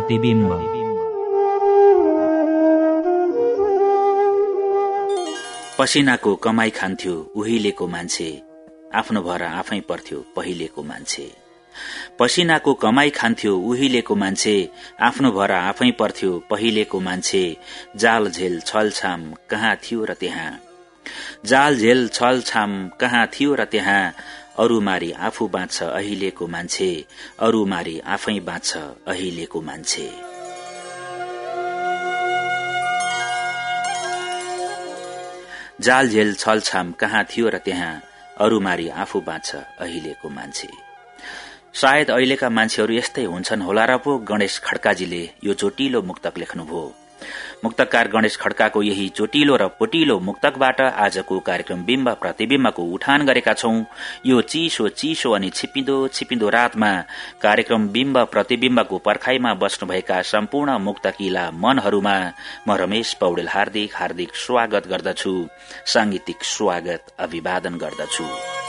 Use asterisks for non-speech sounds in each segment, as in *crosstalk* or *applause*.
बिम्ब प्रतिबिम्ब। पसिनाको कमाई खान्थ्यो उहिलेको मान्छे। आफ्नो भर आफै पर्थ्यो पहिलेको मान्छे। पसिनाको कमाई खान्थ्यो उहिलेको मान्छे। आफ्नो भर आफै पर्थ्यो पहिलेको मान्छे। जाल झेल छलछाम कहाँ थियो र त्यहाँ? जाल झेल छलछाम कहाँ थियो र त्यहाँ? अरू मारी आफू बाँच्छ अहिलेको मान्छे अरू मारी आफै बाँच्छ अहिलेको मान्छे। जाल झेल छलछाम कहाँ थियो र त्यहाँ अरू मारी आफू बाँच्छ अहिलेको मान्छे। सायद अहिलेका मान्छेहरू यस्तै हुन्छन् होला र पो गणेश खड्काजीले यो चोटिलो मुक्तक लेख्नुभयो। मुक्तकार गणेश खड्काको यही चोटिलो र पोटिलो मुक्तकबाट आजको कार्यक्रम बिम्ब प्रतिविम्बको उठान गरेका छौं। यो चिसो चिसो अनि छिपिन्दो छिपिन्दो रातमा कार्यक्रम बिम्ब प्रतिविम्बको पर्खाईमा बस्नुभएका सम्पूर्ण मुक्तकिला मनहरूमा म रमेश पौडेल हार्दिक हार्दिक स्वागत गर्दछु। सांगीतिक स्वागत अभिवादन गर्दछु।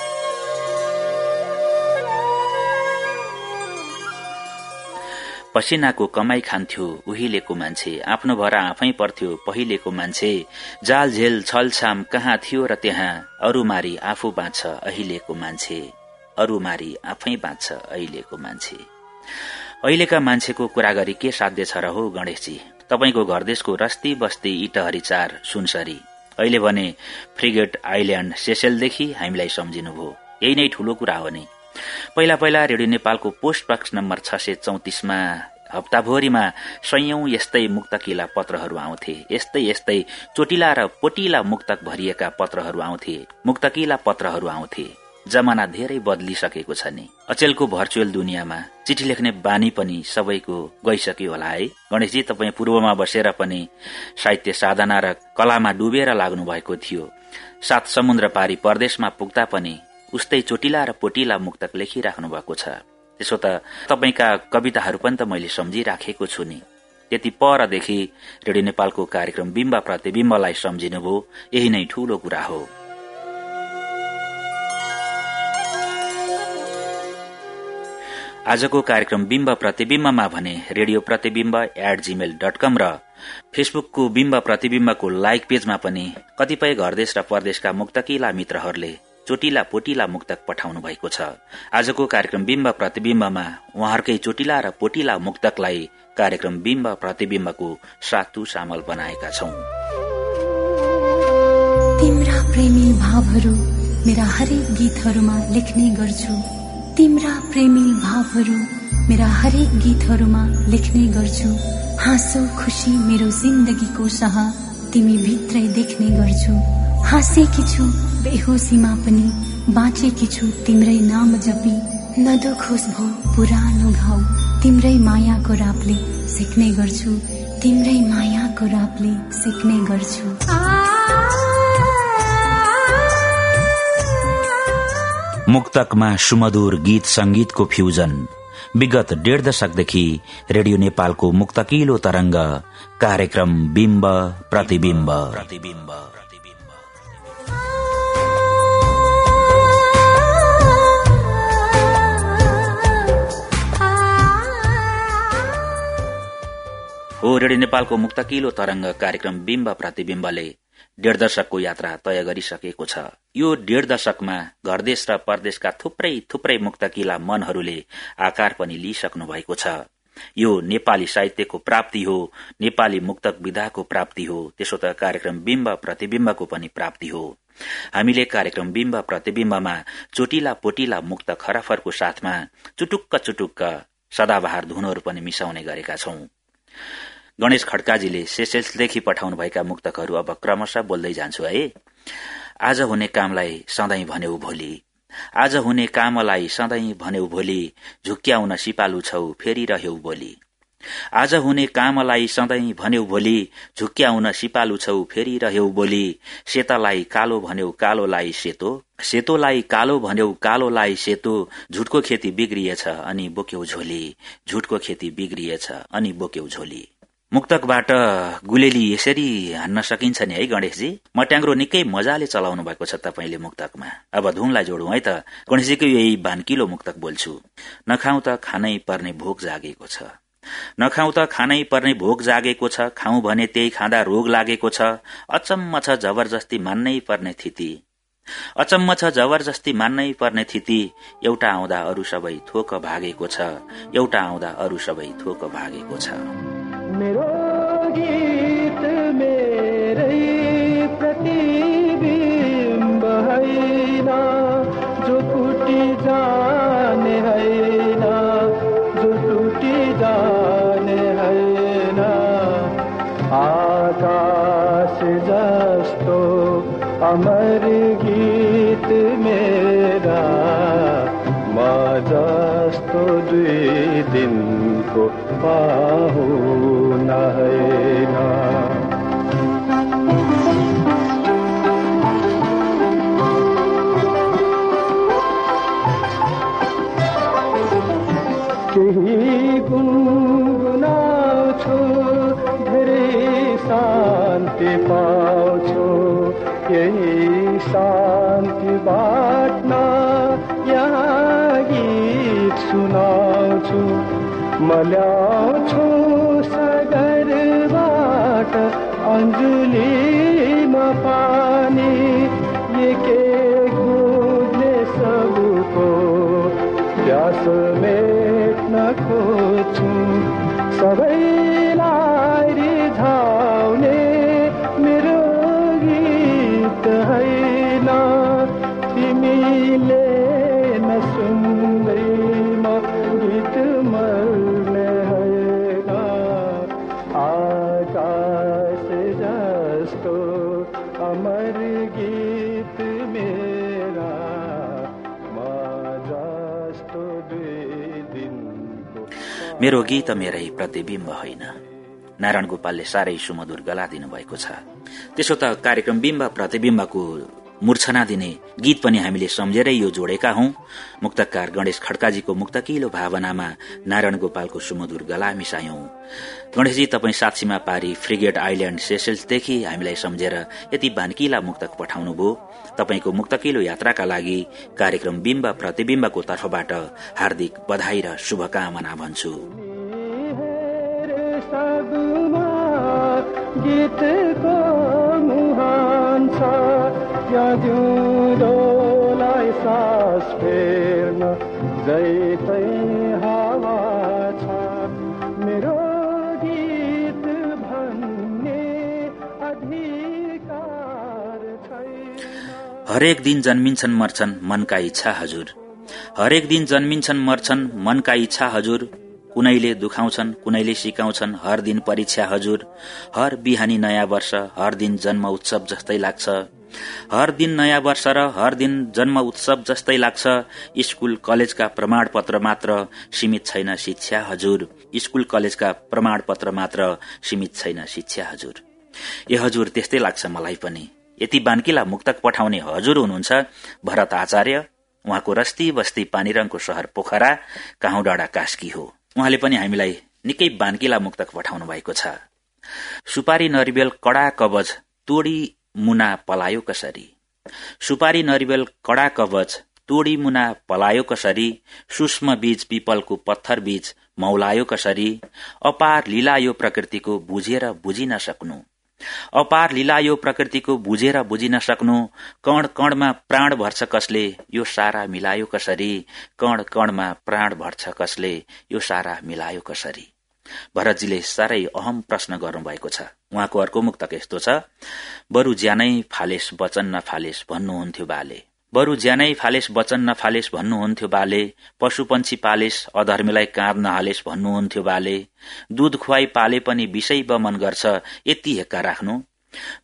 पसिनाको कमाई खान्थ्यो उहिलेको मान्छे। आफ्नो भर आफै पर्थ्यो पहिलेको मान्छे। जाल झेल छलछाम कहाँ थियो र त्यहाँ? अरू मारी आफू बाँच्छ अहिलेको मान्छे। अरू मारी आफै बाँच्छ अहिलेको मान्छे। अहिलेका मान्छेको कुरा गरी के साध्य छ र हो गणेशजी? तपाईँको घरदेशको रस्ती बस्ती इटहरी चार सुनसरी। अहिले भने फ्रिगेट आइल्याण्ड सेसेलदेखि हामीलाई सम्झिनुभयो। यही नै ठूलो कुरा हो नि। पहिला पहिला रेडियो नेपालको पोस्ट बक्स नम्बर छ सय चौतिसमा हप्ताभरिमा सयौं यस्तै मुक्तकिला पत्रहरू आउँथे। यस्तै यस्तै चोटिला र पोटिला मुक्तक भरिएका पत्रहरू आउँथे। मुक्तकिला पत्रहरू आउँथे। जमाना धेरै बदलिसकेको छ नि। अचेलको भर्चुअल दुनियाँमा चिठी लेख्ने बानी पनि सबैको गइसक्यो होला है। गणेशजी तपाईँ पूर्वमा बसेर पनि साहित्य साधना र कलामा डुबेर लाग्नु भएको थियो। सात समुद्र पारी परदेशमा पुग्दा पनि उस्तै चोटिला र पोटिला मुक्तक लेखिराख्नु भएको छ। त्यसो त तपाईँका कविताहरू पनि त मैले सम्झिराखेको छु नि। त्यति परदेखि रेडियो नेपालको कार्यक्रम बिम्ब प्रतिविम्बलाई सम्झिनुभयो। यही नै ठूलो कुरा हो। आजको कार्यक्रम बिम्ब प्रतिविम्बमा भने radio Pratibimba at Gmail dot com र फेसबुकको बिम्ब प्रतिविम्बको लाइक पेजमा पनि कतिपय घरदेश र परदेशका मुक्तकिला मित्रहरूले चोटिला पोटिला मुक्तक पठाउनु भएको छ। आजको कार्यक्रम बिम्ब प्रतिविम्बमा उहाँहरूकै चोटिला र पोटिला मुक्तकलाई कार्यक्रम बिम्ब प्रतिविम्बको सातु सामल बनाएका छौं। तिम्रा प्रेमी भावहरू मेरा हरेक गीतहरूमा लेख्ने गर्छु। तिम्रा प्रेमी भावहरू मेरा हरेक गीतहरूमा लेख्ने गर्छु। हाँसो खुसी मेरो जिन्दगीको सह तिमी भित्रै देख्ने गर्छु। हाँसेकी छु बेहोसीमा पनि बाँचेकी छु तिम्रै नाम जपी। नदोखोस भो पुरानो घाउ तिम्रै मायाको रापले सिक्ने गर्छु तिम्रै मायाको रापले सिक्ने गर्छु। मुक्तकमा सुमधुर गीत संगीतको फ्युजन। विगत डेढ दशकदेखि रेडियो नेपालको मुक्तकिलो तरंग कार्यक्रम बिम्ब प्रतिबिम्ब। प्रतिबिम्ब हो रेडियो नेपालको मुक्तकिलो तरंग कार्यक्रम बिम्ब प्रतिविम्बले डेढ दशकको यात्रा तय गरिसकेको छ। यो डेढ दशकमा घरदेश र परदेशका थुप्रै थुप्रै मुक्तकिला मनहरूले आकार पनि लिइसक्नु भएको छ। यो नेपाली साहित्यको प्राप्ति हो नेपाली मुक्तक विधाको प्राप्ति हो त्यसो त कार्यक्रम बिम्ब प्रतिविम्बको पनि प्राप्ति हो। हामीले कार्यक्रम बिम्ब प्रतिविम्बमा चोटिला पोटिला मुक्त खराफरको साथमा चुटुक्क चुटुक्क सदाबहार धुनहरू पनि मिसाउने गरेका छौं। गणेश खड्काजीले सेसेल्सदेखि पठाउनुभएका मुक्तकहरू अब क्रमशः बोल्दै जान्छु है। आज हुने कामलाई सधैँ भन्यौ भोलि। आज हुने कामलाई सधैँ भन्यौ भोलि। झुक्क्याउन सिपालु छौ फेरि रह्यौ बोली। आज हुने कामलाई सधैँ भन्यौ भोलि। झुक्क्याउन सिपालु छौ फेरि रह्यौ बोली। सेतालाई कालो भन्यौ कालोलाई सेतो। सेतोलाई कालो भन्यौ कालोलाई सेतो। झुटको खेती बिग्रिएछ अनि बोक्यौ झोली। झुटको खेती बिग्रिएछ अनि बोक्यौ झोली। मुक्तकबाट गुलेली यसरी हान्न सकिन्छ नि है गणेशजी। मट्याङ्ग्रो निकै मजाले चलाउनु भएको छ तपाईँले मुक्तकमा। अब धुनलाई जोडौँ है त। गणेशजीको यही भान्किलो मुक्तक बोल्छु। नखाउ त खानै पर्ने भोक जागेको छ। नखाउ त खानै पर्ने भोक जागेको छ। खाउ भने त्यही खाँदा रोग लागेको छ। अचम्म छ जबरजस्ती मान्नै पर्ने थिति। अचम्म छ जबरजस्ती मान्नै पर्ने थिति। एउटा आउँदा अरू सबै थोक भागेको छ। एउटा आउँदा अरू सबै थोक भागेको छ। मेरो गीत मेरै प्रतिबिम्ब होइन जो फुटी जाने होइन जो टुटी जाने होइन आकाश जस्तो अमर गीत मेरा म जस्तो दुई दिनको पाहुना होइन केही गुनगुनाउँछु धेरै शान्ति पाउँछु। यही शान्ति बाट्न यहाँ गीत सुनाउँछु। म অঞ্জলি মাপানী मेरो गीत मेरै प्रतिबिम्ब होइन। नारायण गोपालले साह्रै सुमधुर गला दिनुभएको छ। त्यसो त कार्यक्रम बिम्ब प्रतिबिम्बको मूर्छना दिने गीत पनि हामीले सम्झेरै यो जोडेका हौं। मुक्तकार गणेश खड्काजीको मुक्तकिलो भावनामा नारायण गोपालको सुमधुर गला मिसायौं। गणेशजी तपाईँ साक्षीमा पारी फ्रिगेट आइल्याण्ड सेसेल्सदेखि हामीलाई सम्झेर यति बानकिला मुक्तक पठाउनुभयो। तपाईँको मुक्तकिलो यात्राका लागि कार्यक्रम बिम्ब प्रतिबिम्बको तर्फबाट हार्दिक बधाई र शुभकामना भन्छु। गीतको मुहान छ। फेर्न जैतै हावा छ। मेरो गीत भन्ने अधिकार हरेक दिन जन्मिन्छन् मर्छन् मनका इच्छा हजुर। हरेक दिन जन्मिन्छन् मर्छन् मनका इच्छा हजुर। कुनैले दुखाउँछन् कुनैले सिकाउँछन् हर दिन परीक्षा हजुर। हर बिहानी नयाँ वर्ष हर दिन जन्म उत्सव जस्तै लाग्छ। हर दिन नयाँ वर्ष र हर दिन जन्म उत्सव जस्तै लाग्छ। स्कूल कलेजका प्रमाण पत्र मात्र सीमित छैन शिक्षा हजुर। स्कूल कलेजका प्रमाण पत्र मात्र सीमित छैन शिक्षा हजुर। ए हजुर त्यस्तै लाग्छ मलाई पनि। यति बान्किला मुक्तक पठाउने हजुर हुनुहुन्छ भरत आचार्य। उहाँको रस्ती बस्ती पानीरङको शहर पोखरा काहुँ डाँडा कास्की हो। उहाँले पनि हामीलाई निकै बान्किला मुक्तक पठाउनु भएको छ। सुपारी नरिबेल कडा कवच तोडी मुना पलायो कसरी? सुपारी नरिबेल कडा कवच तोडी मुना पलायो कसरी? सूक्ष्म बीज पिपलको पत्थर बीज मौलायो कसरी? अपार लीला यो प्रकृतिको बुझेर बुझिन सक्नु। अपार लीला यो प्रकृतिको बुझेर बुझिन सक्नु। कण कणमा प्राण भर्छ कसले? यो सारा मिलायो कसरी? कण कणमा प्राण भर्छ कसले? यो सारा मिलायो कसरी? भरतजीले साह्रै अहम प्रश्न गर्नुभएको छ। उहाँको अर्को मुक्तक यस्तो छ बरु ज्यानै फालेस वचन नफालेस भन्नुहुन्थ्यो बाले। बरु ज्यानै फालेस वचन नफालेस भन्नुहुन्थ्यो बाले। पशु पंक्षी पालेस अधर्मीलाई काँध नहालेस भन्नुहुन्थ्यो बाले। दूध खुवाई पाले पनि विषय बमन गर्छ यति हेक्का राख्नु।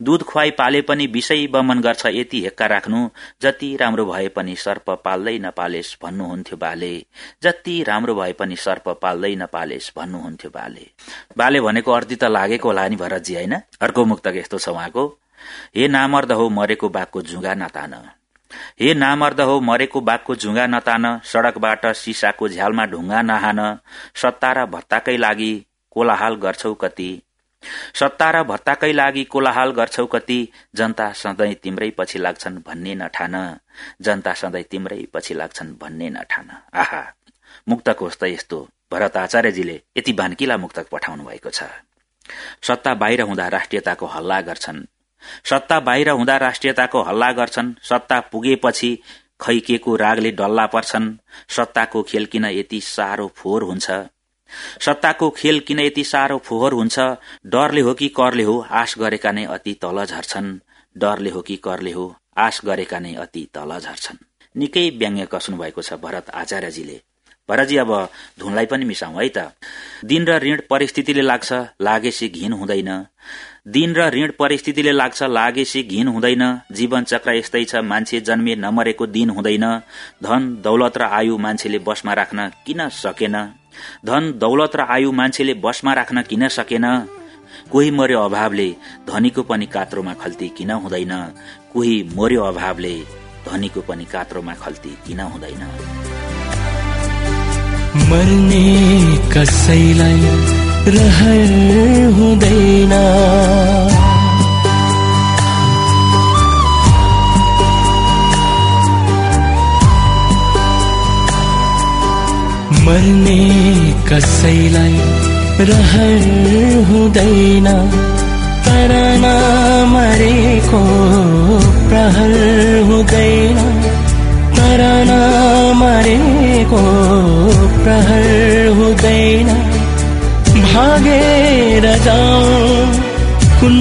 दूध खुवाई पाले पनि विषय बमन गर्छ यति हेक्का राख्नु जति राम्रो भए पनि सर्प पाल्दै नपालेस भन्नुहुन्थ्यो बाले। जति राम्रो भए पनि सर्प पाल्दै नपालेस भन्नुहुन्थ्यो बाले। बाले भनेको अर्थी त लागेको होला नि भरतजी होइन? अर्को मुक्तक यस्तो छ उहाँको। हे नामर्द हो मरेको बाघको झुगा नतान। हे नामर्द हो मरेको बाघको झुगा नतान। सड़कबाट सिसाको झ्यालमा ढुङ्गा नहान। सत्ता र भत्ताकै लागि कोलाहाल गर्छौ कति। सत्ता र भत्ताकै लागि कोलाहाल गर्छौ कति। जनता सधैँ तिम्रै पछि लाग्छन् भन्ने नठान। जनता सधैँ तिम्रै पछि लाग्छन् भन्ने नठान। आहा! मुक्तक त यस्तो। भरत आचार्यजीले यति बान्किला मुक्तक पठाउनु भएको छ। सत्ता बाहिर हुँदा राष्ट्रियताको हल्ला गर्छन्। सत्ता बाहिर हुँदा राष्ट्रियताको हल्ला गर्छन्। सत्ता पुगेपछि खैकेको रागले डल्ला पर्छन्। सत्ताको खेल किन यति साह्रो फोहोर हुन्छ? सत्ताको खेल किन यति साह्रो फोहोर हुन्छ? डरले हो कि करले हो? आश गरेका नै अति तल झर्छन्। डरले हो कि करले हो? आश गरेका नै अति तल झर्छन्। निकै व्यङ्ग्य कस्नु भएको छ भरत आचार्यजीले। भरतजी अब धुनलाई पनि मिसाउँ है त। दिन र ऋण परिस्थितिले लाग्छ लागेसी घिन हुँदैन। दिन र ऋण परिस्थितिले लाग्छ लागेसी घिन हुँदैन। जीवन चक्र यस्तै छ मान्छे जन्मे नमरेको दिन हुँदैन। धन दौलत र आयु मान्छेले बसमा राख्न किन सकेन? धन दौलत र आयु मान्छेले बसमा राख्न किन सकेन? कोही मर्यो अभावले धनीको पनि कात्रोमा खल्ती किन हुँदैन? कोही मर्यो अभावले धनीको पनि कात्रोमा खल्ती किन हुँदैन? मर्ने कसैलाई रहर हुँदैन। मर्ने कसैलाई रहर हुँदैन। तर नमरेको प्रहर हुँदैन। तर नमरेको प्रहर हुँदैन। भागेर जाउँ कुन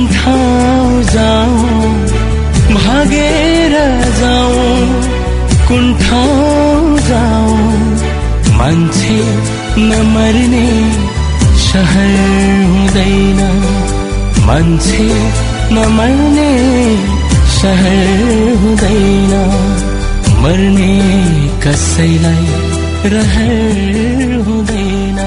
सहर हुँदैन। मान्छे नमर्ने सहर हुँदैन। मर्ने कसैलाई रहर हुँदैन।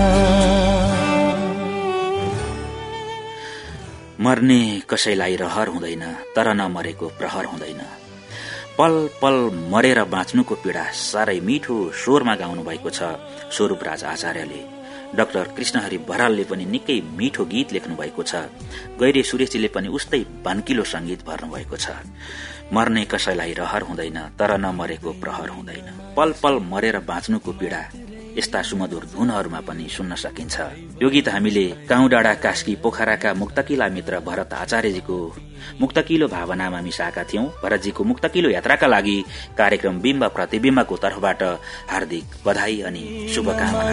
मर्ने कसैलाई रहर हुँदैन तर नमरेको प्रहर हुँदैन। पल पल मरेर बाँच्नुको पीड़ा साह्रै मिठो स्वरमा गाउनु भएको छ स्वरूपराज आचार्यले। डाक्टर कृष्णहरि बरालले पनि निकै मिठो गीत लेख्नु भएको छ। गैरे सुरेशजीले पनि उस्तै बान्किलो संगीत भर्नु भएको छ। मर्ने कसैलाई रहर हुँदैन तर नमरेको प्रहर हुँदैन। पल पल मरेर बाँच्नुको पीड़ा यस्ता सुमधुर धुनहरूमा पनि सुन्न सकिन्छ। यो गीत हामीले गाउँ डाँडा कास्की पोखराका मुक्तकिला मित्र भरत आचार्यजीको मुक्तकिलो भावनामा मिसाएका थियौं। भरतजीको मुक्तकिलो यात्राका लागि कार्यक्रम बिम्ब प्रतिविम्बको तर्फबाट हार्दिक बधाई अनि शुभकामना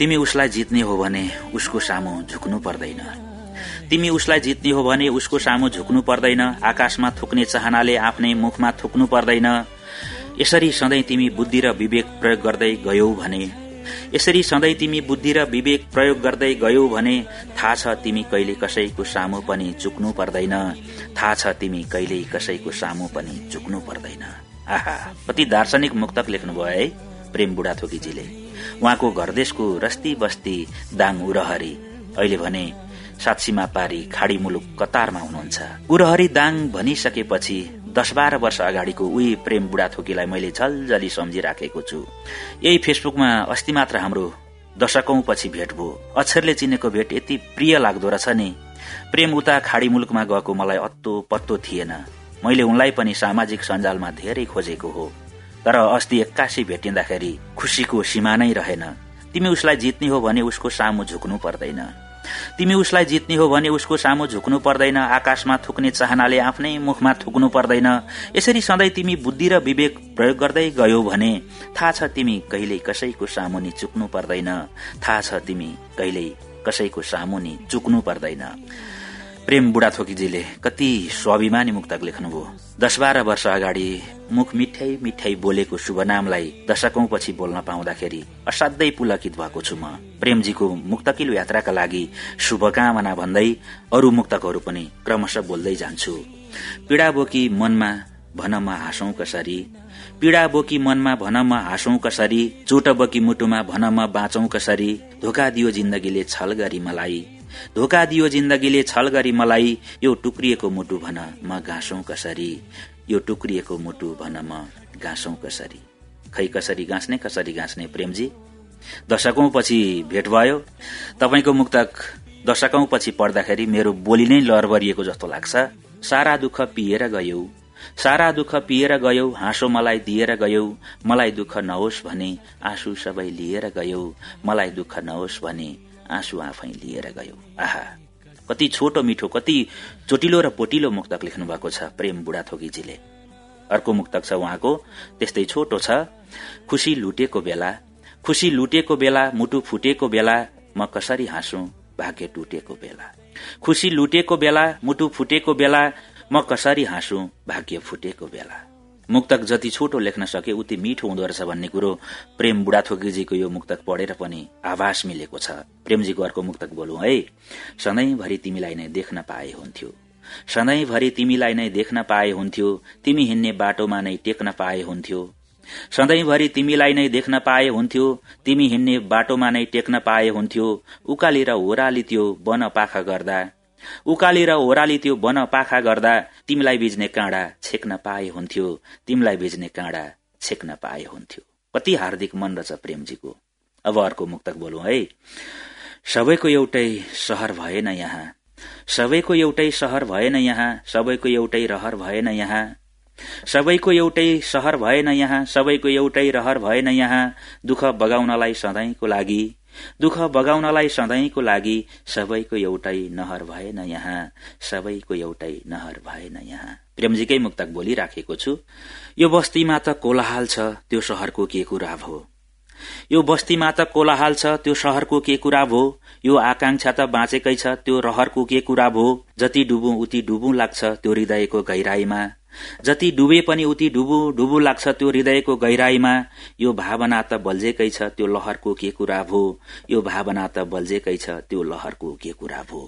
तिमी उसलाई जित्ने हो भने उसको सामु झुक्नु पर्दैन। तिमी उसलाई जित्ने हो भने उसको सामु झुक्नु पर्दैन आकाशमा थुक्ने चाहनाले आफ्नै मुखमा थुक्नु पर्दैन। यसरी सधैँ तिमी बुद्धि र विवेक प्रयोग गर्दै गयौ भने यसरी सधैँ तिमी बुद्धि र विवेक प्रयोग गर्दै गयौ भने थाहा छ तिमी कहिले कसैको सामु पनि चुक्नु पर्दैन। थाहा छ तिमी कहिले कसैको सामु पनि चुक्नु पर्दैन। आहा कति दार्शनिक मुक्तक लेख्नुभयो है प्रेम बुढाथोकीजीले। उहाँको घरदेशको रस्ती बस्ती दाङ उरहरी। अहिले भने साक्षीमा पारी खाडी मुलुक कतारमा हुनुहुन्छ। उरहरी दाङ भनिसकेपछि दस बाह्र वर्ष अगाडिको उही प्रेम बुढाथोकीलाई मैले झलझली सम्झिराखेको छु। यही फेसबुकमा अस्ति मात्र हाम्रो दशकौं पछि भेट भयो। अक्षरले चिनेको भेट यति प्रिय लाग्दो रहेछ नि। प्रेम उता खाडी मुलुकमा गएको मलाई अत्तो पत्तो थिएन। मैले उनलाई पनि सामाजिक सञ्जालमा धेरै खोजेको हो। तर अस्ति एक्कासी भेटिँदाखेरि खुसीको सीमा नै रहेन। तिमी उसलाई जित्ने हो भने उसको सामु झुक्नु पर्दैन। तिमी उसलाई जित्ने हो भने उसको सामु झुक्नु पर्दैन आकाशमा थुक्ने चाहनाले आफ्नै मुखमा थुक्नु पर्दैन। यसरी सधैँ तिमी बुद्धि र विवेक प्रयोग गर्दै गयौ भने थाहा छ तिमी कहिल्यै कसैको सामु नि चुक्नु पर्दैन। थाहा छ तिमी कहिल्यै कसैको सामु नि चुक्नु पर्दैन। प्रेम बुढाथोकीजीले कति स्वाभिमानी मुक्तक लेख्नुभयो। दस बाह्र वर्ष अगाडि मुख मिठै मिठै बोलेको शुभ नामलाई दशकौं पछि बोल्न पाउँदाखेरि असाध्यै पुलकित भएको छु म। प्रेमजीको मुक्तकिलो यात्राका लागि शुभकामना भन्दै अरू मुक्तकहरू पनि क्रमशः बोल्दै जान्छु। पीड़ा बोकी मनमा भन म हाँसौं कसरी? पीड़ा बोकी मनमा भन म हाँसौं कसरी? चोट बोकी मुटुमा भन म बाँचौं कसरी? धोका दियो जिन्दगीले छल गरी मलाई। धोका दियो जिन्दगीले छल गरी मलाई यो टुक्रिएको मुटु भन म गाँसौं कसरी। यो टुक्रिएको मुटु भन म गाँसौं कसरी। खै कसरी गाँस्ने कसरी गाँस्ने प्रेमजी? दशकौं पछि भेट भयो। तपाईँको मुक्तक दशकौं पछि पढ्दाखेरि मेरो बोली नै लहरबरिएको जस्तो लाग्छ। सारा दुःख पिएर गयौ। सारा दुःख पिएर गयौ। हाँसो मलाई दिएर गयौ। मलाई दुःख नहोस् भने आँसु सबै लिएर गयौ। मलाई दुःख नहोस् भने आँसु आफै लिएर गयौ। आहा कति छोटो मिठो कति चोटिलो र पोटिलो मुक्तक लेख्नु भएको छ प्रेम बुढाथोकीजीले अर्को मुक्तक छ उहाँको त्यस्तै छोटो छ। खुशी लुटेको बेला खुशी लुटेको बेला मुटु फुटेको बेला म कसरी हाँसु भाग्य टुटेको बेला। खुशी लुटेको बेला मुटु फुटेको बेला म कसरी हाँसु भाग्य फुटेको बेला। मुक्तक जति छोटो लेख्न सके उति मिठो हुँदो रहेछ भन्ने कुरो प्रेम बुढाथोकीजीको यो मुक्तक पढेर पनि आभास मिलेको छ। प्रेमजीको अर्को मुक्तक बोलु है। सधैँभरि तिमीलाई नै देख्न पाए हुन्थ्यो। सधैँभरि तिमीलाई नै देख्न पाए हुन्थ्यो। तिमी हिँड्ने बाटोमा नै टेक्न पाए हुन्थ्यो। सधैँभरि तिमीलाई नै देख्न पाए हुन्थ्यो। तिमी हिँड्ने बाटोमा नै टेक्न पाए हुन्थ्यो। उकाली र ओराली त्यो वन पाखा गर्दा। उकाली र ओराली त्यो वन पाखा गर्दा तिमीलाई बिज्ने काँडा छेक्न पाए हुन्थ्यो तिमीलाई बिज्ने काँडा छेक्न पाए हुन्थ्यो। कति हार्दिक मन रहेछ प्रेमजीको। अब अर्को मुक्तक बोलौं है। सबैको एउटै सहर भएन यहाँ। सबैको एउटै सहर भएन यहाँ। सबैको एउटै रहर भएन यहाँ। सबैको एउटै सहर भएन यहाँ। सबैको एउटै रहर भएन यहाँ। दुःख बगाउनलाई सधैँको लागि दुःख बगाउनलाई सधैँको लागि सबैको एउटै नहर भएन यहाँ सबैको एउटै नहर भएन यहाँ। प्रेमजीकै मुक्तक बोलिराखेको छु यो बस्तीमा त कोलाहाल छ त्यो सहरको के कुरा भो? यो बस्तीमा त कोलाहाल छ त्यो सहरको के कुरा भो? यो आकांक्षा त बाँचेकै छ त्यो रहरको के कुरा भो? जति डुबु उति डुबु लाग्छ त्यो हृदयको गहिराईमा। जति डुबे पनि उति डुबु डुबु लाग्छ त्यो हृदयको गहिराईमा यो भावना त बल्झेकै छ त्यो लहरको के कुरा भो। यो भावना त बल्झेकै छ त्यो लहरको के कुरा भो।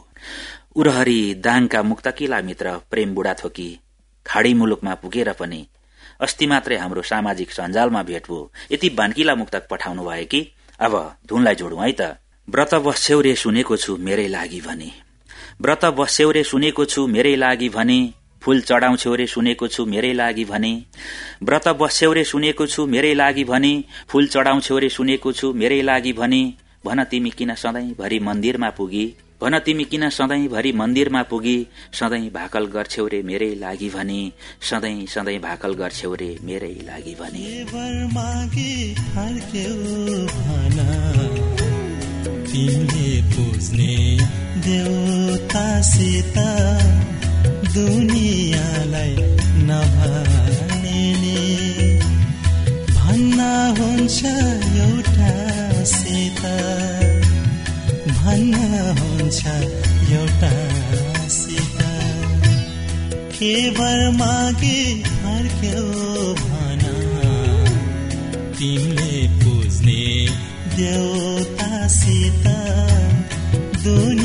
उरहरी दाङका मुक्तकिला मित्र प्रेम बुढाथोकी खाडी मुलुकमा पुगेर पनि अस्ति मात्रै हाम्रो सामाजिक सञ्जालमा भेट भो। यति बान्किला मुक्तक पठाउनु भयो कि? अब धुनलाई जोडौं है त। व्रत बस्यौरे सुनेको छु मेरै लागि भने। व्रत बस्यौरे सुनेको छु मेरै लागि भने। फूल चढाउँछौ रे सुनेको छु मेरै लागि भने। व्रत बस्यौ रे सुनेको छु मेरै लागि भने। फूल चढाउँछौ रे सुनेको छु मेरै लागि भने। भन तिमी किन सधैँभरि मन्दिरमा पुगी? भन तिमी किन सधैँभरि मन्दिरमा पुगी? सधैँ भाकल गर्छौ रे मेरै लागि भने। सधैँ सधैँ भाकल गर्छौ रे मेरै लागि भने। तिमीले पुज्ने देउतासित दुनियाँलाई नभने भन्न हुन्छ एउटा सित। भन्न हुन्छ एउटा सित। केवल मागे फर्क्यो भन। तिमीले पुज्ने देउतासित दुनियाँलाई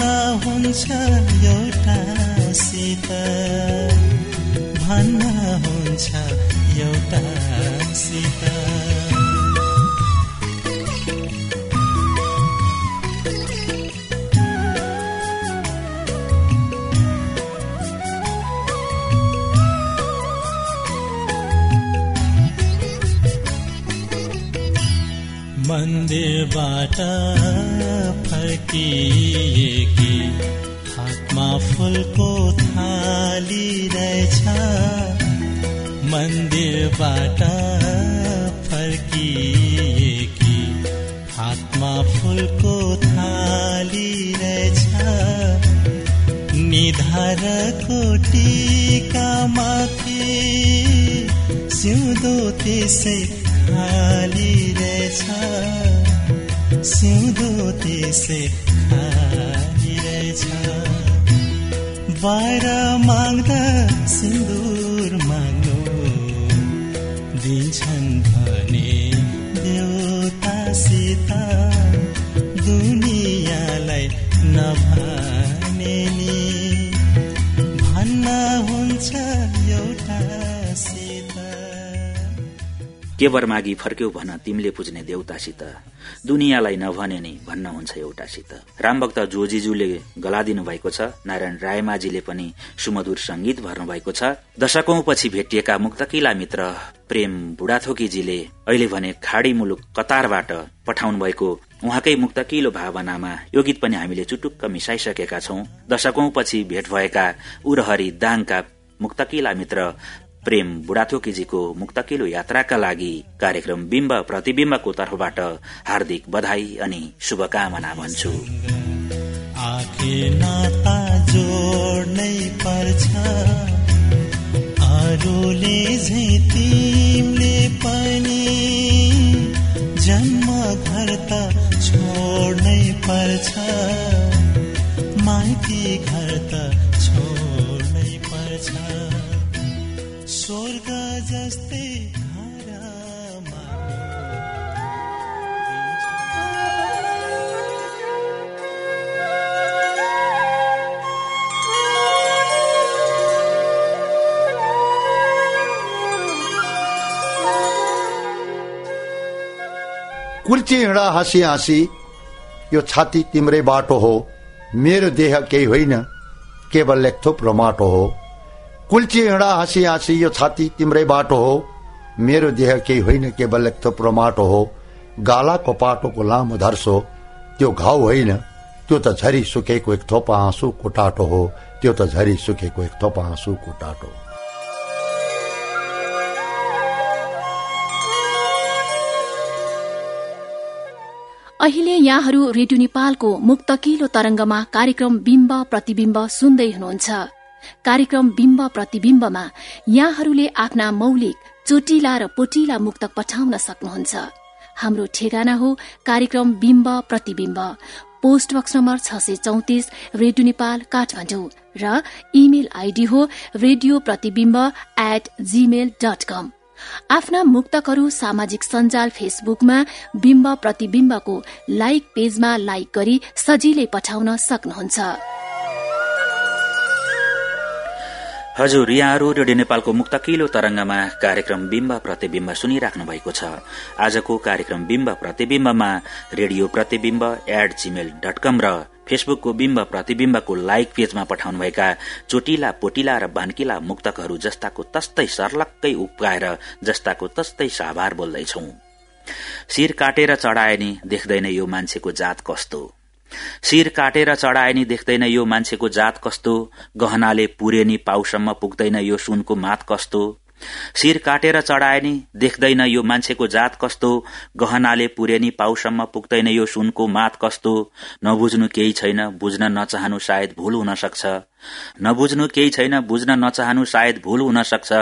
भन्न हुन्छ एउटा सित। भन्न हुन्छ एउटा सित। मन्दिरबाट फर्किएकी हातमा फुलको थाली रहेछ। मन्दिरबाट फर्किएकी हातमा फुलको थाली रहेछ। निधारको टिकामाथि सिउँदो त्यसै खाली रहेछ सिउँदो त्यसै खाली रहेछ बाहिर माग्दा सिन्दुर माग्नु दिन्छन् केवर मागी फर्क्यौ भन तिमीले पुज्ने देउतासित। दुनियाँलाई नभने नै भन्न हुन्छ एउटासित। रामभक्त जोजीज्यूले गलादिनु भएको छ नारायण रायमाझीले पनि सुमधुर संगीत भर्नु भएको छ। दशकौं पछि भेटिएका मुक्तकिला मित्र प्रेम बुढाथोकीजीले अहिले भने खाडी मुलुक कतारबाट पठाउनु भएको उहाँकै मुक्तकिलो भावनामा यो गीत पनि हामीले चुटुक्क मिसाइसकेका छौं। दशकौं पछि भेट भएका उरहरी दाङका मुक्तकिला मित्र प्रेम बुढाथोकीजीको मुक्तकिलो यात्राका लागि कार्यक्रम बिम्ब प्रतिविम्बको तर्फबाट हार्दिक बधाई अनि शुभकामना भन्छु। पनि जन्म छोड्नै पर्छ। माइती घर त स्वर्ग जस्तै कुल्ची हिँडा हाँसी हाँसी यो छाती तिम्रै बाटो हो मेरो देह केही होइन केवल एक थुप्रो माटो हो। कुल्ची हिँडा हाँसी हाँसी यो छाती तिम्रै बाटो हो। मेरो देह केही होइन केवल एक थुप्रो माटो हो। गालाको पाटोको लामो धर्सो। त्यो घाउ होइन त्यो त झरी सुकेको एक थोपा आँसुको टाटो हो। त्यो त झरी सुकेको एक थोपा आँसुको टाटो हो। अहिले यहाँहरू रेडियो नेपालको मुक्तकिलो तरंगमा कार्यक्रम बिम्ब प्रतिविम्ब सुन्दै हुनुहुन्छ। कार्यक्रम बिम्ब प्रतिविम्बमा यहाँहरूले आफ्ना मौलिक चोटिला र पोटिला मुक्तक पठाउन सक्नुहुन्छ। हाम्रो ठेगाना हो कार्यक्रम बिम्ब प्रतिविम्ब पोस्ट बक्स नम्बर छ सय चौतिस रेडियो नेपाल काठमाडौँ र इमेल आइडी हो radio Pratibimba at Gmail dot com आफ्ना मुक्तकहरू सामाजिक सञ्जाल फेसबुकमा बिम्ब प्रतिविम्बको लाइक पेजमा लाइक गरी सजिलै पठाउन सक्नुहुन्छ। हजुर यहाँहरू रेडियो नेपालको मुक्तकिलो तरंगमा कार्यक्रम बिम्ब प्रतिविम्ब सुनिराख्नु भएको छ। आजको कार्यक्रम बिम्ब प्रतिविम्बमा radio Pratibimba at Gmail dot com र फेसबुकको बिम्ब प्रतिविम्बको लाइक पेजमा पठाउनुभएका चोटिला पोटिला र बान्किला मुक्तकहरू जस्ताको तस्तै सर्लक्कै उप्काएर जस्ताको तस्तै साभार बोल्दैछौ। शिर काटेर चढाए नि देख्दैन यो मान्छेको जात कस्तो? शिर काटेर चढाए नि देख्दैन यो मान्छेको जात कस्तो गहनाले पुरेनी पाउसम्म पुग्दैन यो सुनको मात कस्तो। शिर काटेर चढाए नि देख्दैन यो मान्छेको जात कस्तो गहनाले पुरेनी पाउसम्म पुग्दैन यो सुनको मात कस्तो। नबुझ्नु केही छैन बुझ्न नचाहनु सायद भूल हुन सक्छ। नबुझ्नु केही छैन बुझ्न नचाहनु सायद भूल हुन सक्छ।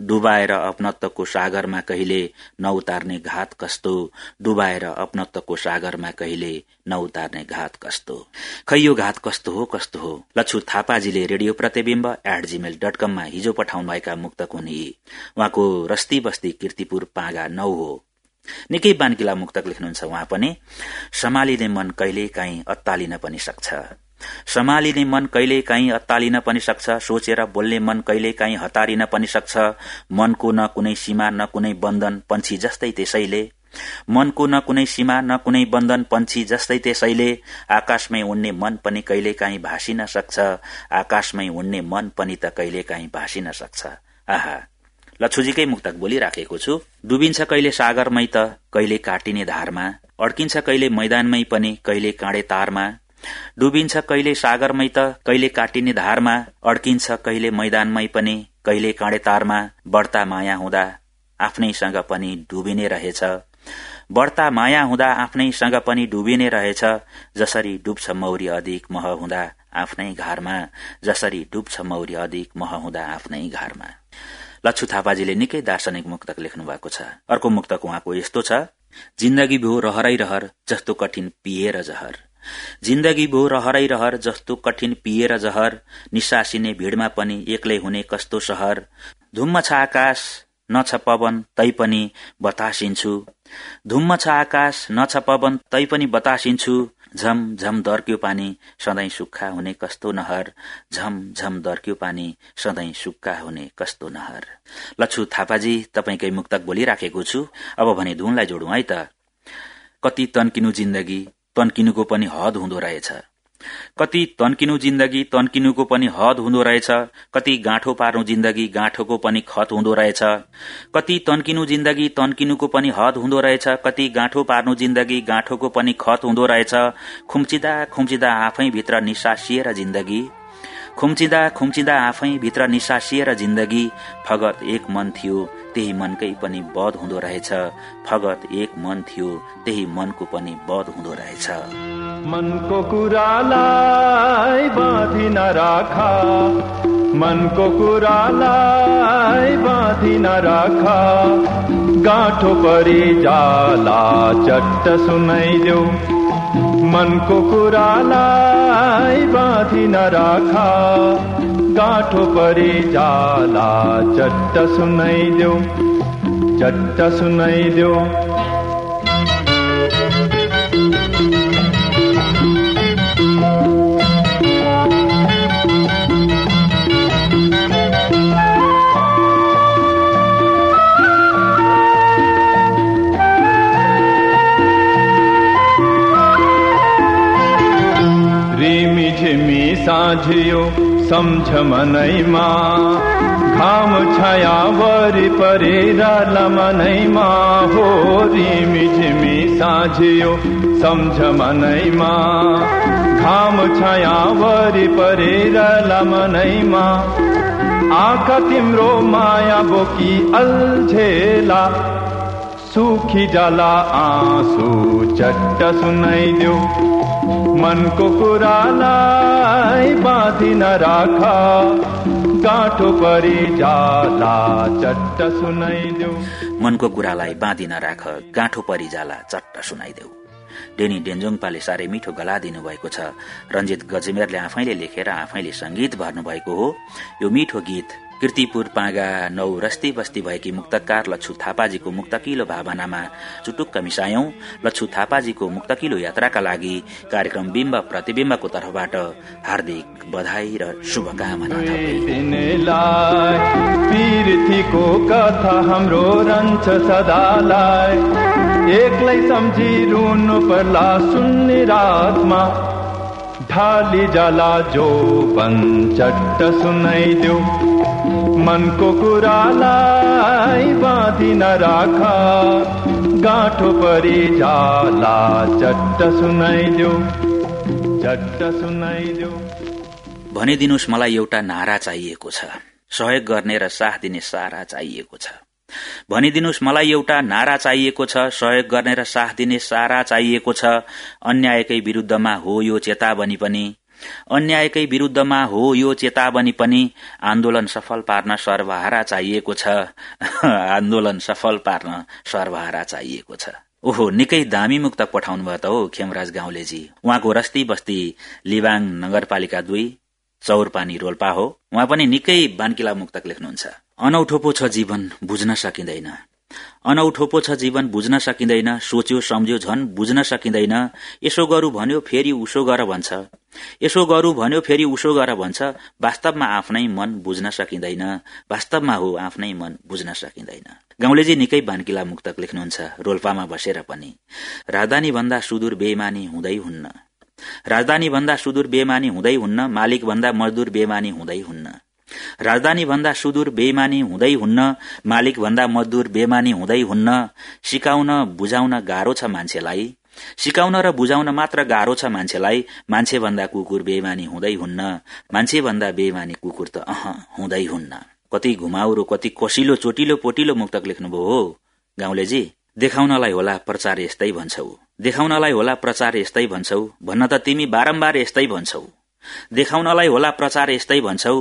डुबाएर अपनत्वको सागरमा कहिले नउतार्ने घात कस्तो? डुबाएर अपनत्वको सागरमा कहिले नउतार्ने घात कस्तो? खै यो घात कस्तो हो कस्तो हो? Lachhu थापाजीले radio Pratibimba at Gmail dot कममा हिजो पठाउनुभएका मुक्तक हुने उहाँको रस्ती बस्ती किर्तिपुर पागा नौ हो। निकै बानकिला मुक्तक लेख्नुहुन्छ उहाँ पनि। सम्हालिने मन कहिले काहीँ अत्तालिन पनि सक्छ। सम्हालिने मन कहिले काहीँ अत्तालिन पनि सक्छ सोचेर बोल्ने मन कहिले काहीँ हतारिन पनि सक्छ। मनको न कुनै सीमा न कुनै बन्धन पंक्षी जस्तै त्यसैले। मनको न कुनै सीमा न कुनै बन्धन पंक्षी जस्तै त्यसैले। आकाशमै उड्ने मन पनि कहिले काहीँ भाँसिन सक्छ। आकाशमै उड्ने मन पनि त कहिले काहीँ भाँसिन सक्छ। आहा। लछुजीकै मुक्तक बोलिराखेको छु। डुबिन्छ कहिले सागरमै त कहिले काटिने धारमा। अड्किन्छ कहिले मैदानमै पनि कहिले काँडे तारमा। डुबिन्छ कहिले सागरमै त कहिले काटिने धारमा अड्किन्छ कहिले मैदानमै पनि कहिले काँडे तारमा बढ्ता माया हुँदा आफ्नैसँग पनि डुबिने रहेछ। बढ्ता माया हुँदा आफ्नैसँग पनि डुबिने रहेछ जसरी डुब्छ मौरी अधिक मह हुँदा आफ्नै घरमा जसरी डुब्छ मौरी अधिक मह हुँदा आफ्नै घरमा। लच्छु थापाजीले निकै दार्शनिक मुक्तक लेख्नु भएको छ। अर्को मुक्तक उहाँको यस्तो छ जिन्दगी भो रहरै रहर जस्तो कठिन पिएर जहर। जिन्दगी भो रहरै रहर जस्तो कठिन पिएर जहर निसासिने भीड़मा पनि एक्लै हुने कस्तो सहर। धुम्म छ आकाश न छ पवन तैपनि बतासिन्छु। धुम्म छ आकाश न छ पवन तै पनि बतासिन्छु। झम झम दर्क्यो पानी सधैँ सुक्खा हुने कस्तो नहर। झम झम दर्क्यो पानी सधैँ सुक्खा हुने कस्तो नहर। लछु थापाजी तपाईँकै मुक्तक बोलिराखेको छु। अब भने धुनलाई जोडौँ है त। कति तन्किनु जिन्दगी। तन्किनुको पनि हद हुँदो रहेछ। कति तन्किनु जिन्दगी तन्किनुको पनि हद हुँदो रहेछ कति गाँठो पार्नु जिन्दगी गाँठोको पनि खत हुँदो रहेछ। कति तन्किनु जिन्दगी तन्किनुको पनि हद हुँदो रहेछ कति गाँठो पार्नु जिन्दगी गाँठोको पनि खत हुँदो रहेछ। खुम्चिँदा खुम्चिँदा आफै भित्र निसासिएर जिन्दगी। खुम्चिँदा खुम्चिँदा आफै भित्र निसासिएर जिन्दगी। फगत एक मन थियो। त्यही मनकै पनि बध हुँदो रहेछ। फगत एक मन थियो त्यही मनको पनि बध हुँदो रहेछ। मनको कुरालाई बाँधी मनको कुरालाई बाँधी नराख गाँठो परि जाला चट्ट सुनाइदेऊ। मनको कुरालाई बाँधी नराख गाँठो परि जाला चट्ट सुनाइदेऊ चट्ट सुनाइदेऊ सम्झ मनैमा घाम छाया वरिपरि र मनैमा हो रिमी झिमी साँझियो सम्झ मनैमा घाम छाया वरिपरि र मनैमा। आँखा तिम्रो माया बोकी अल्झेला सुखी जाला आँसु चट्ट सुनाइदेऊ मनको कुरालाई बाँधी नराख गाँठो परि जाला चट्ट सुनाइदेऊ। मनको कुरालाई बाँधी नराख गाँठो परि जाला चट्ट सुनाइदेऊ। डेनी डेन्जोङपाले साह्रै मिठो गला दिनुभएको छ। रञ्जित गजमेरले आफैले लेखेर आफैले संगीत भर्नुभएको हो। यो मिठो गीत किर्तिपुर पागा नौ रस्ती बस्ती भएकी मुक्तकार लच्छु थापाजीको मुक्तकिलो भावनामा चुटुक्क मिसायौं। लच्छु थापाजीको मुक्तकिलो यात्राका लागि कार्यक्रम बिम्ब प्रतिविम्बको तर्फबाट हार्दिक बधाई र शुभकामना पीरथीको कथा हाम्रो रन्छ सदालाई। एक्लै सम्झी रुनु पर्ला सुन्ने रातमा। ढाली जाला जो सुनाइदेऊ। मनको कुरालाई बाँधी नराख गाँठो परि जाला चट्ट सुनाइदेऊ चट्ट सुनाइदेऊ। भनिदिनुहोस् मलाई एउटा नारा चाहिएको छ। सहयोग गर्ने र साथ दिने सारा चाहिएको छ। भनिदिनुहोस् मलाई एउटा नारा चाहिएको छ सहयोग गर्ने र साथ दिने सारा चाहिएको छ। अन्यायकै विरूद्धमा हो यो चेतावनी पनि। अन्यायकै विरूद्धमा हो यो चेतावनी पनि आन्दोलन सफल पार्न सर्वहारा चाहिएको छ। *laughs* आन्दोलन सफल पार्न सर्वहारा चाहिएको छ। ओहो निकै दामी मुक्त पठाउनु भयो त हो खेमराज गाउँलेजी। उहाँको रस्ती बस्ती लिबाङ नगरपालिका दुई चौरपानी रोल्पा हो। उहाँ पनि निकै बानकिला मुक्तक लेख्नुहुन्छ। अनौठो पो छ जीवन बुझ्न सकिँदैन। अनौठो पो छ जीवन बुझ्न सकिँदैन। सोच्यो सम्झ्यो झन बुझ्न सकिँदैन। यसो गरू भन्यो फेरि उसो गर भन्छ। यसो गरू भन्यो फेरि उसो गर भन्छ। वास्तवमा आफ्नै मन बुझ्न सकिँदैन। वास्तवमा हो आफ्नै मन बुझ्न सकिँदैन। गाउँलेजी निकै बानकिला मुक्तक लेख्नुहुन्छ। रोल्पामा बसेर पनि। राजधानी भन्दा सुदूर बेमानी हुँदै हुन्न। राजधानी भन्दा सुदूर बेमानी हुँदै हुन्न। मालिक भन्दा मजदूर बेमानी हुँदै हुन्न। राजधानी भन्दा सुदूर बेमानी हुँदै हुन्न मालिक भन्दा मजदूर बेमानी हुँदै हुन्न सिकाउन बुझाउन गाह्रो छ मान्छेलाई। सिकाउन र बुझाउन मात्र गाह्रो छ मान्छेलाई। मान्छे भन्दा कुकुर बेमानी हुँदै हुन्न मान्छे भन्दा बेमानी कुकुर त अह हुँदै हुन्न। कति घुमाउरो कति कसिलो चोटिलो पोटिलो मुक्तक लेख्नुभयो हो। गाउँलेजी देखाउनलाई होला प्रचार यस्तै भन्छौ। देखाउनलाई होला प्रचार यस्तै भन्छौ। भन्न त तिमी बारम्बार यस्तै भन्छौ। देखाउनलाई होला प्रचार यस्तै भन्छौ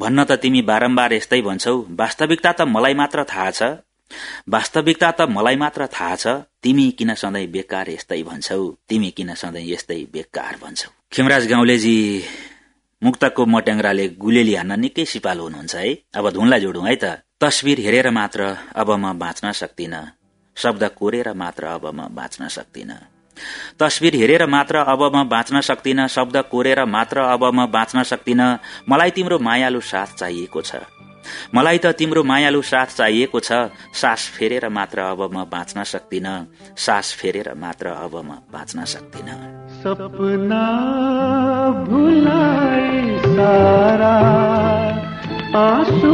भन्न त तिमी बारम्बार यस्तै भन्छौ। वास्तविकता त मलाई मात्र थाहा छ। वास्तविकता त मलाई मात्र थाहा छ। तिमी किन सधैँ बेकार यस्तै भन्छौ? तिमी किन सधैँ यस्तै बेकार भन्छौ? खेमराज गाउँलेजी मुक्तको मट्याङ्राले गुलेली हान्न निकै सिपालु हुनुहुन्छ है। अब धुनलाई जोडौं है त। तस्विर हेरेर मात्र अब म बाँच्न सक्दिन। शब्द कोरेर मात्र अब म बाँच्न सक्दिन। तस्विर हेरेर मात्र अब म बाँच्न सक्दिन शब्द कोरेर मात्र अब म बाँच्न सक्दिन मलाई तिम्रो मायालु साथ चाहिएको छ। मलाई त तिम्रो मायालु साथ चाहिएको छ सास फेरेर मात्र अब म बाँच्न सक्दिन सास फेरेर मात्र अब म बाँच्न सक्दिन। सपना भुलाई सारा आंसू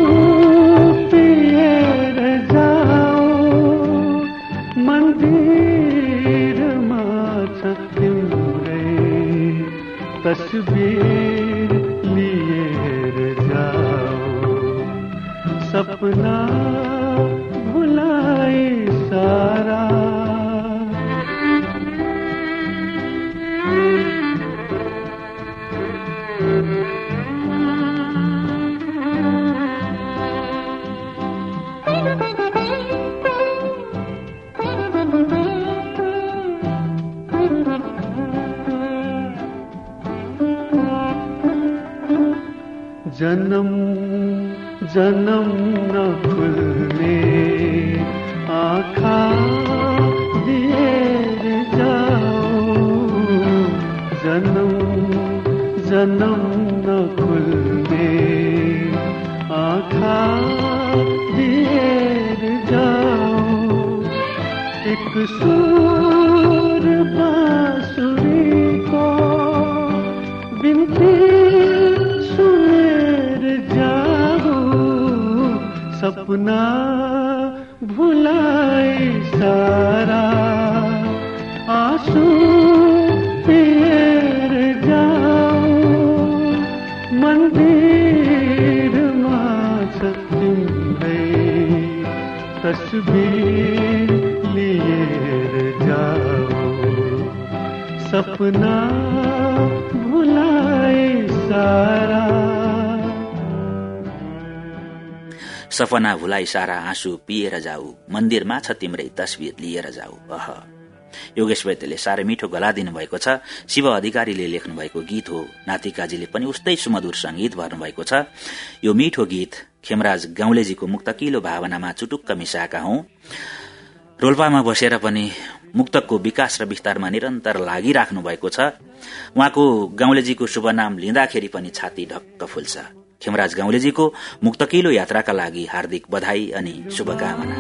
तस्बिर लिएर जाओ। सपना भुलाई सारा। सपना भुलाई सारा आँसु पिएर जाऊ। मन्दिरमा छ तिम्रै तस्विर लिएर जाऊ। अह। योगेश वैद्यले साह्रै मिठो गला दिनुभएको छ। शिव अधिकारीले लेख्नु भएको गीत हो। नातिकाजीले पनि उस्तै सुमधुर संगीत भर्नुभएको छ। यो मिठो गीत खेमराज गाउँलेजीको मुक्तकिलो भावनामा चुटुक्क मिसाएका हौ। रोल्पामा बसेर पनि मुक्तकको विकास र विस्तारमा निरन्तर लागिराख्नु भएको छ। उहाँको गाउँलेजीको शुभ नाम लिँदाखेरि पनि छाती ढक्क फुल्छ। खेमराज गाउँलेजीको मुक्तकिलो यात्राका लागि हार्दिक बधाई अनि शुभकामना।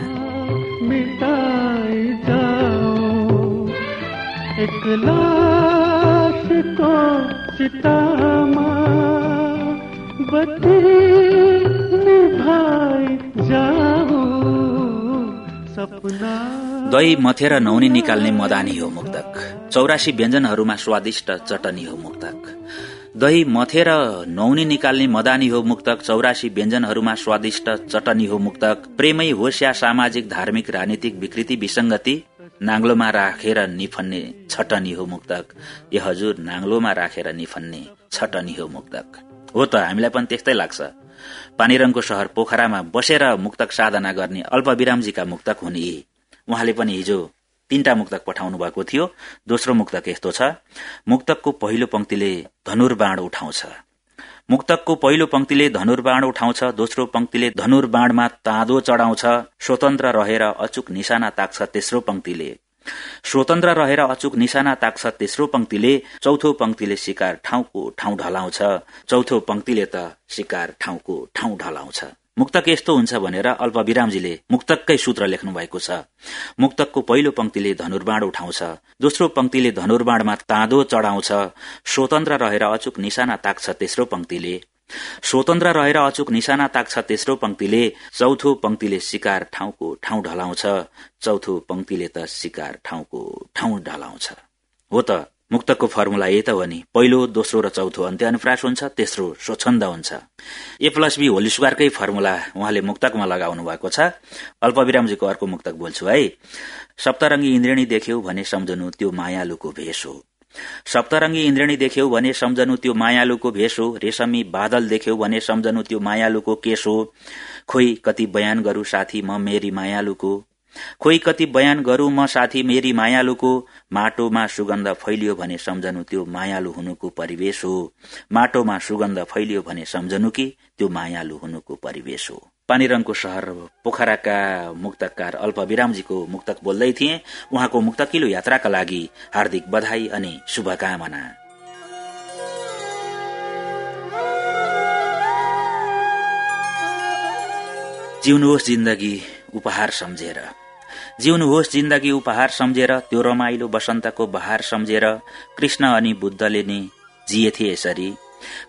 दही मथेर नौनी निकाल्ने मदानी हो मुक्तक। चौरासी व्यञ्जनहरूमा स्वादिष्ट चटनी हो मुक्तक। दही मथेर नौनी निकाल्ने मदानी हो मुक्तक चौरासी व्यञ्जनहरूमा स्वादिष्ट चटनी हो मुक्तक प्रेमै होस् या सामाजिक धार्मिक राजनीतिक विकृति विसंगति नाङ्लोमा राखेर निफन्ने छटनी हो मुक्तक। ए हजुर नाङ्लोमा राखेर निफन्ने छटनी हो मुक्तक। हो त हामीलाई पनि त्यस्तै लाग्छ। पानीरङको शहर पोखरामा बसेर मुक्तक साधना गर्ने अल्पविरामजीका मुक्तक हुने उहाँले पनि हिजो तीनटा मुक्तक पठाउनु भएको थियो। दोस्रो मुक्तक यस्तो छ। मुक्तकको पहिलो पंक्तिले धनुर्बाण उठाउँछ। मुक्तकको पहिलो पंक्तिले धनुर्बाण उठाउँछ दोस्रो पंक्तिले धनुर्बाणमा ताँदो चढाउँछ। स्वतन्त्र रहेर अचुक निशाना ताक्छ तेस्रो पंक्तिले। स्वतन्त्र रहेर अचुक निशाना ताक्छ तेस्रो पंक्तिले। चौथो पंक्तिले शिकार ठाउँको ठाउँ ढलाउँछ। चौथो पंक्तिले त शिकार ठाउँको ठाउँ ढलाउँछ। मुक्तक यस्तो हुन्छ भनेर अल्पविरामजीले मुक्तककै सूत्र लेख्नु भएको छ। मुक्तकको पहिलो पंक्तिले धनुर्बाण उठाउँछ। दोस्रो पंक्तिले धनुर्बाणमा ताँदो चढाउँछ। स्वतन्त्र रहेर अचुक निशाना ताक्छ तेस्रो पंक्तिले स्वतन्त्र रहेर अचुक निशाना ताक्छ तेस्रो पंक्तिले चौथो पंक्तिले शिकार ठाउँको ठाउँ ढलाउँछ। चौथो पंक्तिले त शिकार ठाउँको ठाउँ ढलाउँछ। हो त। मुक्तकको फर्मुला यही त हो नि। पहिलो दोस्रो र चौथो अन्त्य अनुप्रास हुन्छ तेस्रो स्वच्छन्द हुन्छ। ए प्लस बी होली स्क्वायरकै फर्मुला उहाँले मुक्तकमा लगाउनु भएको छ। अल्पविरामजीको अर्को मुक्तक बोल्छु है। सप्तरङ्गी इन्द्रेणी देख्यौ भने सम्झनु त्यो मायालुको भेष हो। सप्तरङ्गी इन्द्रेणी देख्यौ भने सम्झनु त्यो मायालुको भेष हो। रेशमी बादल देख्यौ भने सम्झनु त्यो मायालुको केस हो। खोइ कति बयान गरू साथी म मेरी मायालुको। खोइ कति बयान गरू म साथी मेरी मायालुको माटोमा सुगन्ध फैलियो भने सम्झनु त्यो मायालु हुनुको परिवेश हो। माटोमा सुगन्ध फैलियो भने सम्झनु कि त्यो मायालु हुनुको परिवेश हो। पानीरङको शहर पोखराका मुक्तकार अल्पविरामजीको मुक्तक बोल्दै थिए। उहाँको मुक्तकिलो यात्राका लागि हार्दिक बधाई अनि शुभकामना। जिउनुहोस् जिन्दगी उपहार सम्झेर। जिउनुहोस् जिन्दगी उपहार सम्झेर त्यो रमाइलो वसन्तको बहार सम्झेर कृष्ण अनि बुद्धले नि जिएथे यसरी।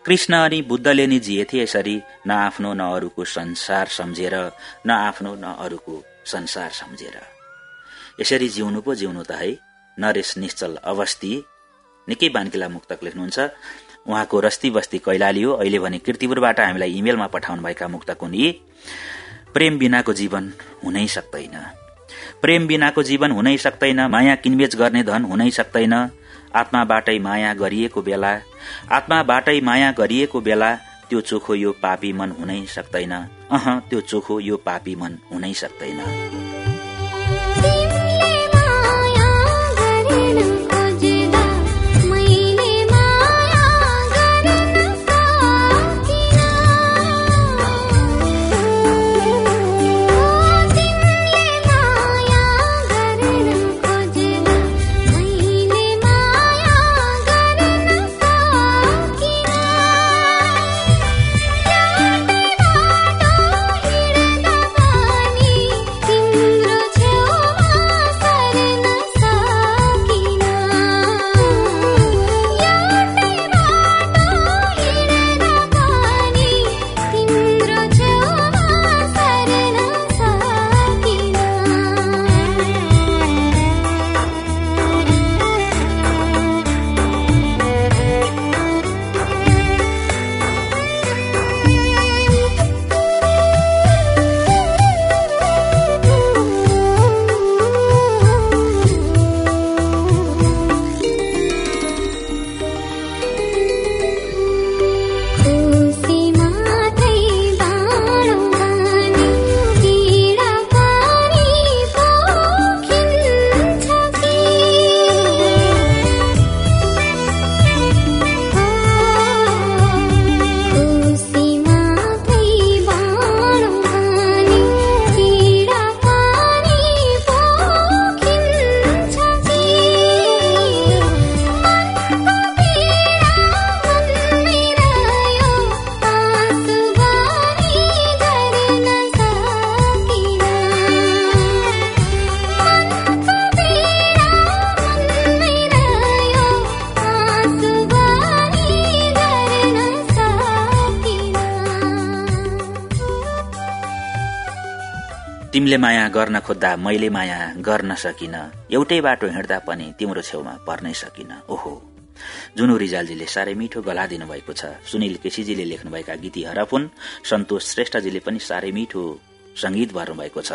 कृष्ण अनि बुद्धले नि जिएथे यसरी न आफ्नो न अरूको संसार सम्झेर न आफ्नो न अरूको संसार सम्झेर। यसरी जिउनु पो जिउनु त है नरेश निश्चल अवस्थी। निकै बानकिला मुक्तक लेख्नुहुन्छ। उहाँको रस्ती बस्ती कैलाली हो। अहिले भने किर्तिपुरबाट हामीलाई इमेलमा पठाउनुभएका मुक्तक हुन् प्रेम बिनाको जीवन हुनै सक्दैन। प्रेम बिनाको जीवन हुनै सक्दैन माया किनबेच गर्ने धन हुनै सक्दैन। आत्माबाटै माया गरिएको बेला आत्माबाटै माया गरिएको बेला त्यो चोखो यो पापी मन हुनै सक्दैन। अह त्यो चोखो यो पापी मन हुनै सक्दैन। तिमीले माया गर्न खोज्दा मैले माया गर्न सकिन। एउटै बाटो हिँड्दा पनि तिम्रो छेउमा पर्नै सकिन। ओहो। जुनु रिजालजीले साह्रै मिठो गला दिनुभएको छ। सुनिल केसीजीले लेख्नुभएका गीती हरफुन सन्तोष श्रेष्ठजीले पनि साह्रै मिठो संगीत भर्नुभएको छ।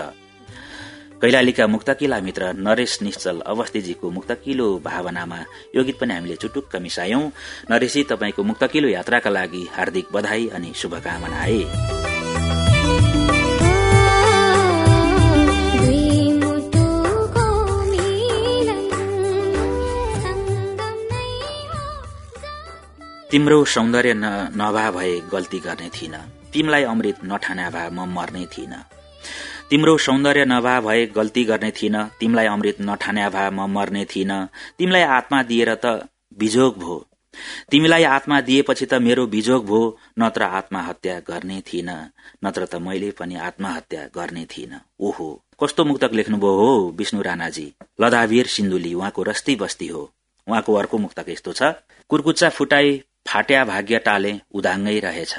कैलालीका मुक्तकिला मित्र नरेश निश्चल अवस्थीजीको मुक्तकिलो भावनामा यो गीत पनि हामीले चुटुक्क मिसायौं। नरेशजी तपाईँको मुक्तकिलो यात्राका लागि हार्दिक बधाई अनि शुभकामना आए तिम्रो सौन्दर्य नभा भए गल्ती गर्ने थिइन। तिमीलाई अमृत नठाना भए म मर्ने थिइन। तिम्रो सौन्दर्य नभा भए गल्ती गर्ने थिइन। तिमीलाई अमृत नठान्या भए म मर्ने थिइन। तिमीलाई आत्मा दिएर त बिजोग भो। तिमीलाई आत्मा दिएपछि त मेरो बिजोग भो नत्र आत्महत्या गर्ने थिइन। नत्र त मैले पनि आत्महत्या गर्ने थिइन। ओहो कस्तो मुक्तक लेख्नुभयो हो विष्णु राणाजी। लदावीर सिन्धुली उहाँको रस्ती बस्ती हो। उहाँको अर्को मुक्तक यस्तो छ। कुर्कुच्चा फुटाई फाट्या भाग्य टाले उदाङ्गै रहेछ।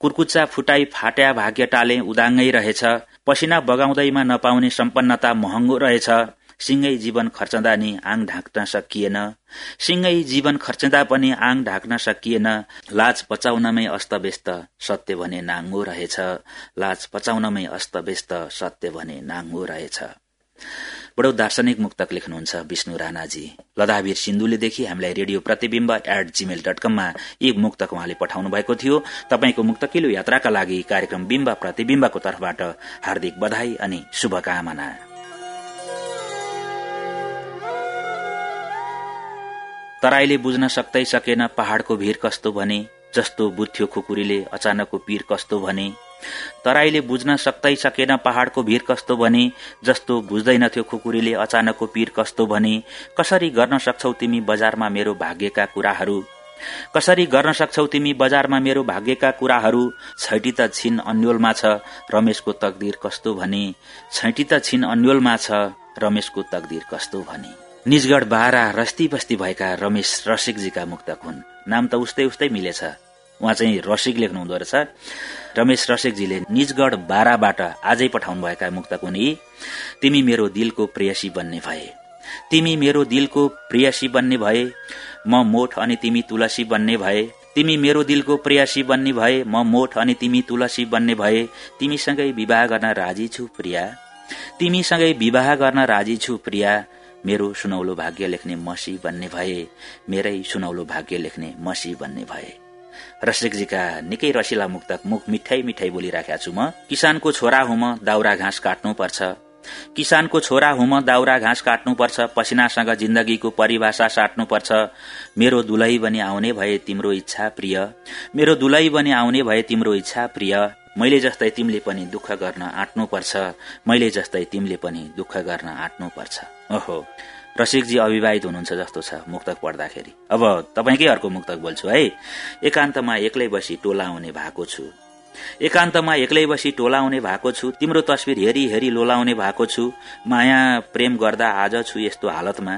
कुर्कुच्चा फुटाई फाट्या भाग्य टाले उदाङ्गै रहेछ। पसिना बगाउँदैमा नपाउने सम्पन्नता महँगो रहेछ। सिंगै जीवन खर्चदा नि आङ ढाक्न सकिएन। सिंगै जीवन खर्चदा पनि आङ ढाक्न सकिएन। लाज पचाउनमै अस्तव्यस्त सत्य भने नाङ्गो रहेछ। लाज पचाउनमै अस्तव्यस्त सत्य भने नाङ्गो रहेछ। बडो दार्शनिक मुक्तक लेख्नुहुन्छ विष्णु राणाजी। लदावीर सिन्धुलेदेखि हामीलाई radio Pratibimba at Gmail dot कममा एक मुक्तक उहाँले पठाउनु भएको थियो। तपाईँको मुक्तकिलो यात्राका लागि कार्यक्रम बिम्ब प्रतिविम्बको तर्फबाट हार्दिक बधाई अनि शुभकामना। तराईले बुझ्न सक्दै सकेन पहाड़को भीर कस्तो भने जस्तो बुथ्यो खुकुरीले अचानकको पीर कस्तो भने तराईले बुझ्न सक्दै सकेन पहाड़को भीर कस्तो भने जस्तो बुझ्दैनथ्यो खुकुरीले अचानकको पीर कस्तो भने कसरी गर्न सक्छौ तिमी बजारमा मेरो भाग्यका कुराहरू? कसरी गर्न सक्छौ तिमी बजारमा मेरो भाग्यका कुराहरू? छैटी त छिन अन्यलमा छ रमेशको तकदिर कस्तो भने? छैटी त छिन अन्यलमा छ रमेशको तकदिर कस्तो भने? निजगढ बारा रस्ती बस्ती भएका रमेश रसिकजीका मुक्तक हुन्। नाम त उस्तै उस्तै मिलेछ। उहाँ चाहिँ रसिक लेख्नु हुँदो रहेछ। रमेश रसिकजीले निजगढ बाराबाट आजै पठाउनु मुक्तक यी तिमी मेरो दिलको प्रेयसी बन्ने भए। तिमी मेरो दिलको प्रेयसी बन्ने भए। म मोठ अनि तिमी तुलसी बन्ने भए। तिमी मेरो दिलको प्रेयसी बन्ने भए। म मोठ अनि तिमी तुलसी बन्ने भए। तिमीसँगै विवाह गर्न राजी छु प्रिया। तिमीसँगै विवाह गर्न राजी छु प्रिया। मेरो सुनौलो भाग्य लेख्ने मसी बन्ने भए। मेरै सुनौलो भाग्य लेख्ने मसी बन्ने भए। रसिकजीका निकै रसिला मुक्तक मुख मिठाई मिठाई बोलिराखेका छु म। किसानको छोरा हुम दाउरा घाँस काट्नु पर्छ किसानको छोरा हुम दाउरा घाँस काट्नुपर्छ। पसिनासँग जिन्दगीको परिभाषा साट्नुपर्छ। मेरो दुलही बनी आउने भए तिम्रो इच्छा प्रिय। मेरो दुलही बनी आउने भए तिम्रो इच्छा प्रिय। मैले जस्तै तिमीले पनि दुःख गर्न आँट्नुपर्छ। मैले जस्तै तिमीले पनि दुःख गर्न आँट्नुपर्छ। ओहो। रसिकजी अविवाहित हुनुहुन्छ जस्तो छ मुक्तक पढ्दाखेरि। अब तपाईँकै अर्को मुक्तक बोल्छु है। एकान्तमा एक्लै बसी टोला आउने भएको छु। एकान्तमा एक्लै बसी टोलाउने भएको छु। तिम्रो तस्विर हेरी हेरी लोलाउने भएको छु। माया प्रेम गर्दा आज छु यस्तो हालतमा।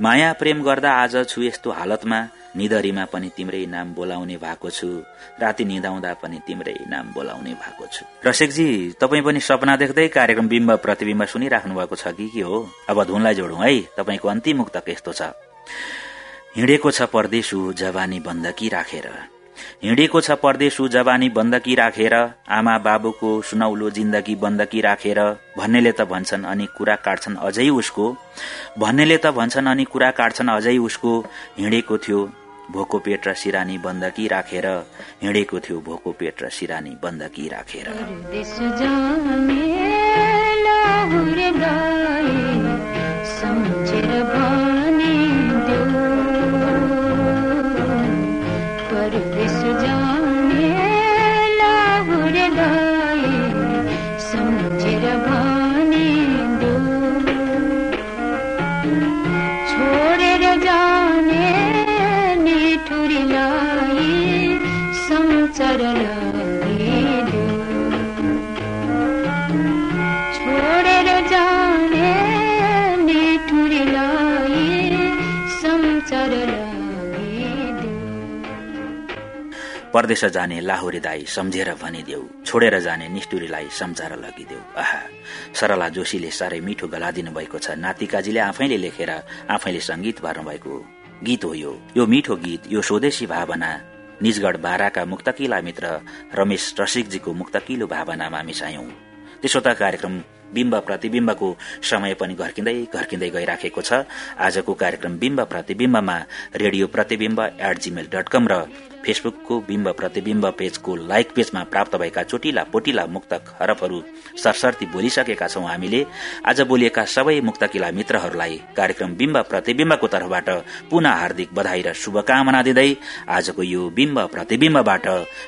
माया प्रेम गर्दा आज छु यस्तो हालतमा निधरीमा पनि तिम्रै नाम बोलाउने भएको छु। राति निधाउँदा पनि तिम्रै नाम बोलाउने भएको छु। रसिकजी तपाईँ पनि सपना देख्दै कार्यक्रम बिम्ब प्रतिबिम्ब सुनिराख्नु भएको छ कि के हो? अब धुनलाई जोडौँ है। तपाईँको अन्तिम मुक्तक यस्तो छ। हिँडेको छ परदेशु जवानी बन्दकी राखेर। हिँडेको छ परदेशु जवानी बन्दकी राखेर आमा बाबुको सुनौलो जिन्दगी बन्दकी राखेर भन्नेले त भन्छन् अनि कुरा काट्छन् अझै उसको। भन्नेले त भन्छन् अनि कुरा काट्छन् अझै उसको। हिँडेको थियो भोको पेट र सिरानी बन्दकी राखेर। हिँडेको थियो भोको पेट र सिरानी बन्दकी राखेर। परदेश जाने लाहोरे दाई सम्झेर भनिदेऊ छोडेर जाने निष्ठुरीलाई सम्झाएर लगिदेऊ। आहा सरला जोशीले साह्रै मिठो गलादिनु भएको छ। नातिकाजीले आफैले लेखेर आफैले संगीत भएको गीत हो यो। यो मिठो गीत यो स्वदेशी भावना। निजगढ बाराका मुक्तकिला मित्र रमेश रसिकजीको मुक्तकिलो भावनामा मिसायौं त्यसो त कार्यक्रम बिम्ब प्रतिविम्बको समय पनि घर्किँदै घर्किँदै गइराखेको छ। आजको कार्यक्रम बिम्ब प्रतिविम्बमा radio Pratibimba at Gmail dot com र फेसबुकको बिम्ब प्रतिविम्ब पेजको लाइक पेजमा प्राप्त भएका चोटिला पोटिला मुक्तक हरफहरू सरसर्ती बोलिसकेका छौं हामीले। आज बोलिएका सबै मुक्तकिला मित्रहरूलाई कार्यक्रम बिम्ब प्रतिविम्बको तर्फबाट पुनः हार्दिक बधाई र शुभकामना दिँदै आजको यो बिम्ब प्रतिविम्बबाट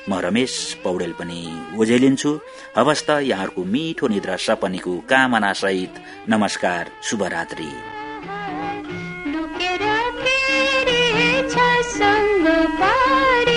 म रमेश पौडेल पनि ओझेलिन्छु हवस् त यहाँहरूको मिठो निद्रा सपनीको कामना सहित नमस्कार शुभरात्री। अच्छा संग पार